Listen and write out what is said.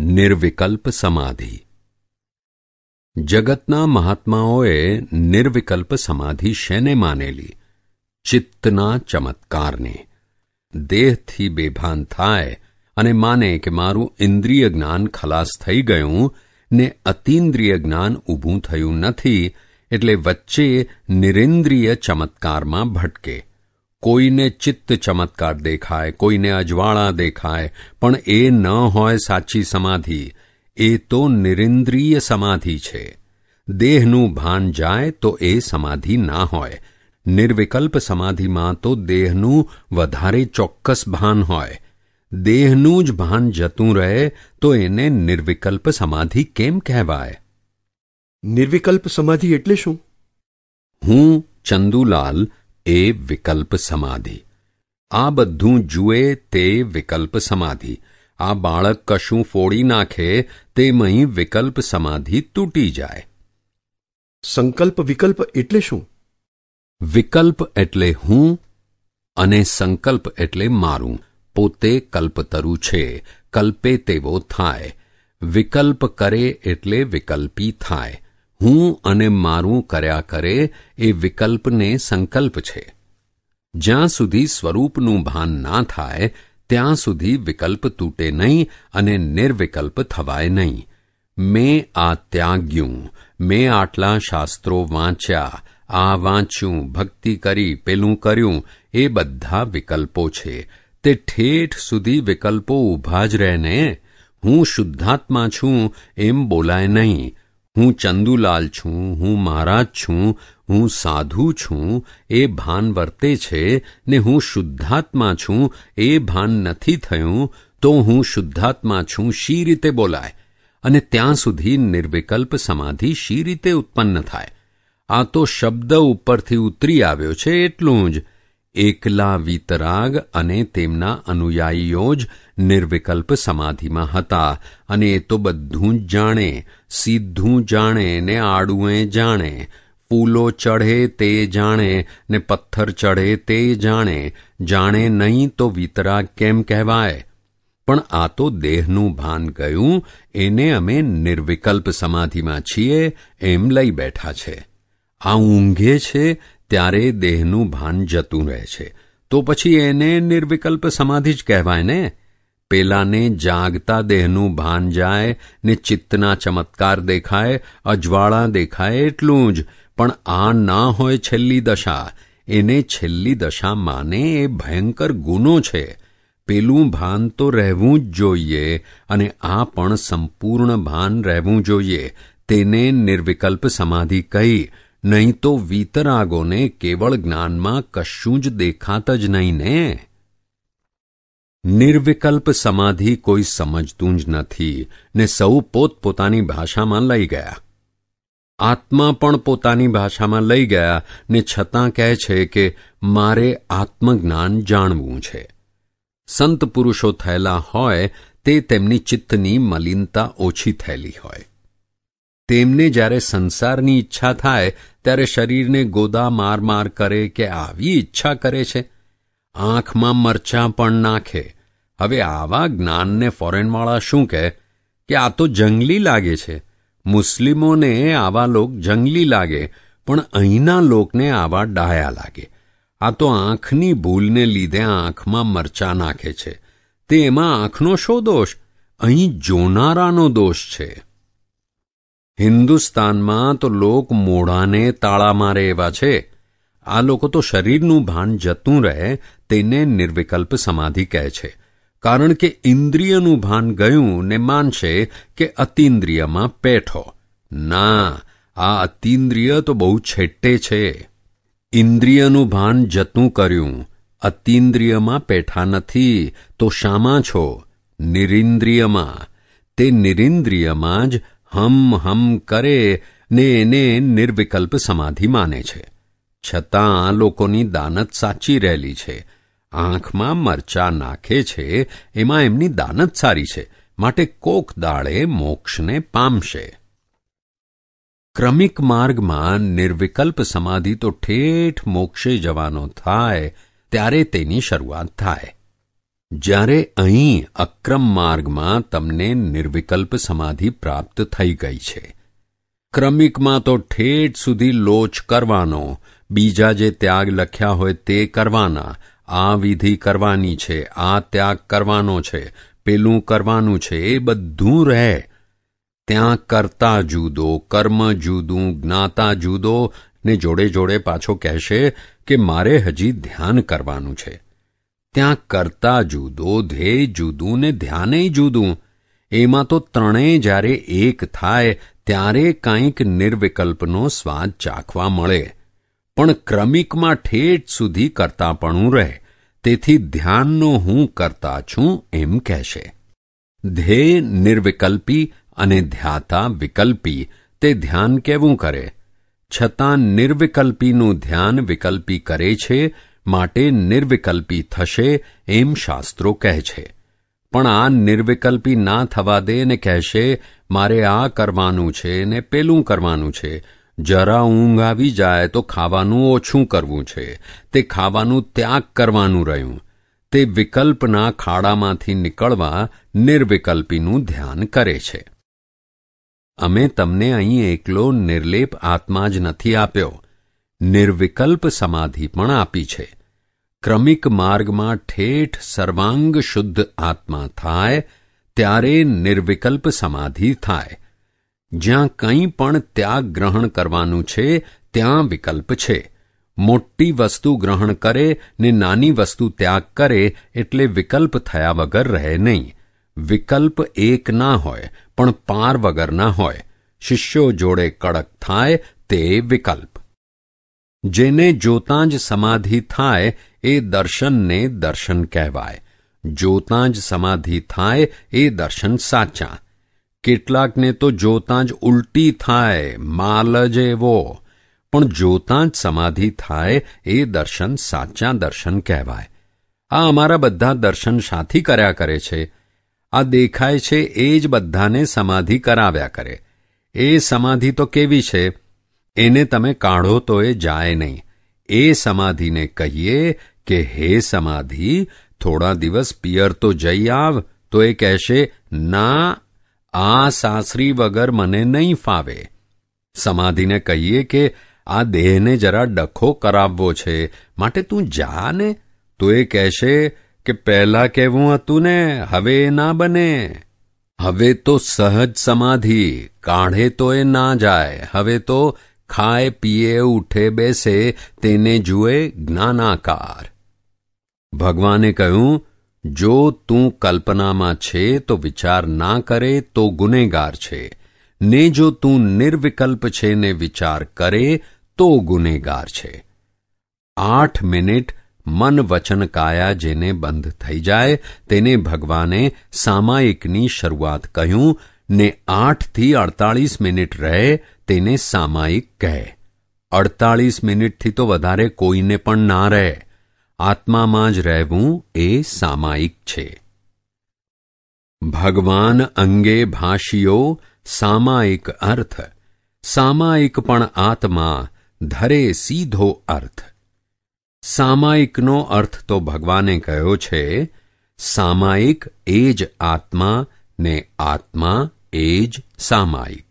નિર્વિકલ્પ સમાધિ. જગતના મહાત્માઓએ નિર્વિકલ્પ સમાધિ શેને માનેલી? ચિત્તના ચમત્કારને. દેહથી બેભાન થાય અને માને કે મારું ઇન્દ્રિય જ્ઞાન ખલાસ થઈ ગયું, ને અતિન્દ્રિય જ્ઞાન ઊભું થયું નથી, એટલે વચ્ચે નિરેન્દ્રિય ચમત્કારમાં ભટકે. કોઈને ચિત્ત ચમત્કાર દેખાય કોઈને અજવાળા દેખાય પણ એ ન હોય સાચી સમાધિ એ તો નિરિન્દ્રિય સમાધિ છે. દેહનું ભાન જાય તો એ સમાધિ ના હોય. નિર્વિકલ્પ સમાધિમાં તો દેહનું વધારે ચોક્કસ ભાન હોય. દેહનું જ ભાન જતું રહે તો એને નિર્વિકલ્પ સમાધિ કેમ કહેવાય? નિર્વિકલ્પ સમાધિ એટલે શું? હું ચંદુલાલ એ વિકલ્પ સમાધિ. આ બધું જુએ તે વિકલ્પ સમાધિ. આ બાળક કશું ફોડી નાખે તેમહી વિકલ્પ સમાધિ તૂટી જાય. સંકલ્પ વિકલ્પ એટલે શું? વિકલ્પ એટલે હું અને સંકલ્પ એટલે મારું. પોતે કલ્પતરુ છે કલ્પે તેવો થાય. વિકલ્પ કરે એટલે વિકલ્પી થાય. હું અને મારું કર્યા કરે એ વિકલ્પને સંકલ્પ છે. જ્યાં સુધી સ્વરૂપનું ભાન ના થાય, ત્યાં સુધી વિકલ્પ તૂટે નહીં અને નિર્વિકલ્પ થવાય નહીં. મેં આ ત્યાગ્યું, મેં આટલા શાસ્ત્રો વાંચ્યા, આ વાંચ્યું, ભક્તિ કરી, પેલું કર્યું, એ બધા વિકલ્પો છે. તે ઠેઠ સુધી વિકલ્પો ઊભા જ રહે ને હું શુદ્ધાત્મા છું, એમ બોલાય નહીં. હું ચંદુલાલ છું, હું મહારાજ છું, હું સાધુ છું, એ ભાન વર્તે છે ને હું શુદ્ધાત્મા છું, એ ભાન નથી થયું, તો હું શુદ્ધાત્મા છું, શી રીતે બોલાય? અને ત્યાં સુધી નિર્વિકલ્પ સમાધિ શી રીતે ઉત્પન્ન થાય? આ તો શબ્દ ઉપરથી ઉતરી આવ્યો છે, એટલું જ. એકલા વિતરાગ અને તેમના અનુયાયીઓ જ નિર્વિકલ્પ સમાધિમાં હતા. અને એ તો બધું જ જાણે, સીધું જાણે ને આડુએ જાણે, ફૂલો ચઢે તે જાણે ને પથ્થર ચઢે તે જાણે જાણે નહીં તો વિતરાગ કેમ કહેવાય? પણ આ તો દેહનું ભાન ગયું, એને અમે નિર્વિકલ્પ સમાધિમાં છીએ એમ લઈ બેઠા છે. આ ઊંઘે છે ત્યારે દેહનું ભાન જતું રહે છે. તો પછી એને નિર્વિકલ્પ સમાધિ જ કહેવાય ને? પેલાને જાગતા દેહનું ભાન જાય, ને ચિત્તના ચમત્કાર દેખાય, અજવાળા દેખાય એટલું જ. પણ આ ના હોય છેલ્લી દશા. એને છેલ્લી દશા માને એ ભયંકર ગુનો છે. પેલું ભાન તો રહેવું જ જોઈએ, અને આ પણ સંપૂર્ણ ભાન રહેવું જોઈએ. તેને નિર્વિકલ્પ સમાધિ કહી નહીં તો વીતરાગોને કેવળ જ્ઞાનમાં કશું જ દેખાત જ નહીં ને? નિર્વિકલ્પ સમાધિ કોઈ સમજતું જ નથી ને સૌ પોતપોતાની ભાષામાં લઈ ગયા. આત્મા પણ પોતાની ભાષામાં લઈ ગયા ને છતાં કહે છે કે મારે આત્મજ્ઞાન જાણવું છે. સંત પુરુષો થયેલા હોય તે તેમની ચિત્તની મલિનતા ઓછી થયેલી હોય. તેમને જ્યારે સંસારની ઈચ્છા થાય, ત્યારે શરીરને ગોદા માર માર કરે કે આવી ઈચ્છા કરે છે? આંખમાં મરચાં પણ નાખે. હવે આવા જ્ઞાનને ફોરેનવાળા શું કહે? કે આ તો જંગલી લાગે છે. મુસ્લિમોને આવા લોક જંગલી લાગે, પણ અહીંના લોકને આવા ડાયા લાગે. આ તો આંખની ભૂલને લીધે આંખમાં મરચાં નાખે છે. તે એમાં આંખનો શો દોષ? અહીં જોનારાનો દોષ છે. હિન્દુસ્તાનમાં તો લોક મોઢાને તાળા મારે એવા છે. આ લોકો તો શરીરનું ભાન જતું રહે તેને નિર્વિકલ્પ સમાધિ કહે છે. કારણ કે ઇન્દ્રિયનું ભાન ગયું ને માનશે કે અતિન્દ્રિયમાં પેઠો. ના, આ અતિન્દ્રિય તો બહુ છેટ્ટે છે. ઇન્દ્રિયનું ભાન જતું કર્યું. અતિન્દ્રિયમાં પેઠા નથી, તો શામાં છો? નિરિન્દ્રિયમાં. તે નિરિન્દ્રિયમાં જ હમ હમ કરે ને એને નિર્વિકલ્પ સમાધિ માને છે. છતાં લોકોની દાનત સાચી રહેલી છે. આંખમાં મરચા નાખે છે, એમાં એમની દાનત સારી છે. માટે કોક દાળે મોક્ષને પામશે. ક્રમિક માર્ગમાં નિર્વિકલ્પ સમાધિ તો ઠેઠ મોક્ષે જવાનો થાય, ત્યારે તેની શરૂઆત થાય. જ્યારે અહીં અક્રમ માર્ગમાં તમને નિર્વિકલ્પ સમાધિ પ્રાપ્ત થઈ ગઈ છે. ક્રમિકમાં તો ઠેઠ સુધી લોચ કરવાનો, બીજા જે ત્યાગ લખ્યા હોય તે કરવાના. આ વિધિ કરવાની છે, આ ત્યાગ કરવાનો છે, પેલું કરવાનું છે, એ બધું રહે. ત્યાં કરતા જુદો, કર્મ જુદું, જ્ઞાતા જુદો. ને જોડે જોડે પાછો કહેશે કે મારે હજી ધ્યાન કરવાનું છે. ત્યાં કરતા જુદો ધ્યેય જુદું ને ધ્યાને જુદું. એમાં તો ત્રણેય જ્યારે એક થાય, ત્યારે કંઈક નિર્વિકલ્પનો સ્વાદ ચાખવા મળે. પણ ક્રમિકમાં ઠેઠ સુધી કરતાપણું રહે. તેથી ધ્યાનનો હું કરતા છું એમ કહેશે. ધ્યેય નિર્વિકલ્પી અને ધ્યાતા વિકલ્પી, તે ધ્યાન કેવું કરે? છતાં નિર્વિકલ્પીનું ધ્યાન વિકલ્પી કરે છે માટે નિર્વિકલ્પી થશે એમ શાસ્ત્રો કહે છે. પણ આ નિર્વિકલ્પી ના થવા દે ને કહેશે, મારે આ કરવાનું છે ને પેલું કરવાનું છે. જરા ઊંઘ આવી જાય તો ખાવાનું ઓછું કરવું છે. તે ખાવાનું ત્યાગ કરવાનું રહ્યું. તે વિકલ્પના ખાડામાંથી નીકળવા નિર્વિકલ્પીનું ધ્યાન કરે છે. અમે તમને અહીં એકલો નિર્લેપ આત્મા જ નથી આપ્યો. નિર્વિકલ્પ સમાધિ પણ આપી છે. ક્રમિક માર્ગમાં ઠેઠ સર્વાંગ શુદ્ધ આત્મા થાય, ત્યારે નિર્વિકલ્પ સમાધિ થાય. જ્યાં કંઈ પણ ત્યાગ ગ્રહણ કરવાનું છે, ત્યાં વિકલ્પ છે. મોટી વસ્તુ ગ્રહણ કરે ને નાની વસ્તુ ત્યાગ કરે એટલે વિકલ્પ થયા વગર રહે નહીં. વિકલ્પ એક ના હોય, પણ પાર વગરના હોય. શિષ્યો જોડે કડક થાય તે વિકલ્પ. જેને જોતાં જ સમાધિ થાય એ દર્શનને દર્શન કહેવાય. જોતાં જ સમાધિ થાય એ દર્શન સાચા. કેટલાકને તો જોતાં જ ઉલટી થાય, માલ જ એવો. પણ જોતાં જ સમાધિ થાય એ દર્શન સાચા દર્શન કહેવાય. આ અમારા બધા દર્શન સાથી કર્યા કરે છે. આ દેખાય છે એ જ બધાને સમાધિ કરાવ્યા કરે. એ સમાધિ તો કેવી છે? એને તમે કાઢો તો એ જાય નહીં. એ સમાધિને કહીએ કે, હે સમાધિ, થોડા દિવસ પિયર તો જઈ આવ. તો એ કહેશે, ના, આ સાસરી વગર મને નહીં ફાવે. સમાધિને કહીએ કે, આ દેહને જરા ડખો કરાવવો છે, માટે તું જા ને. તો એ કહેશે કે, પહેલા કહેવું હતું ને, હવે એ ના બને. હવે તો સહજ સમાધિ, કાઢે તો એ ના જાય, હવે તો ખાય, પીએ, ઉઠે, બેસે, તેને જુએ જ્ઞાનાકાર. ભગવાને કહ્યું, જો તું કલ્પનામાં છે તો વિચાર ના કરે તો ગુનેગાર છે. ને જો તું નિર્વિકલ્પ છે ને વિચાર કરે તો ગુનેગાર છે. આઠ મિનિટ મન વચન કાયા જેને બંધ થઈ જાય, તેને ભગવાને સામાયિકની શરૂઆત કહ્યું ને આઠથી અડતાળીસ મિનિટ રહે તેને સામાયિક કહે. અડતાળીસ મિનિટથી તો વધારે કોઈને પણ ના રહે. આત્મામાં જ રહેવું એ સામાયિક છે. ભગવાન અંગે ભાષીઓ સામાયિક અર્થ. સામાયિક પણ આત્મા ધરે સીધો અર્થ. સામાયિકનો અર્થ તો ભગવાને કહ્યો છે, સામાયિક એ જ આત્મા ને આત્મા એ જ સામાયિક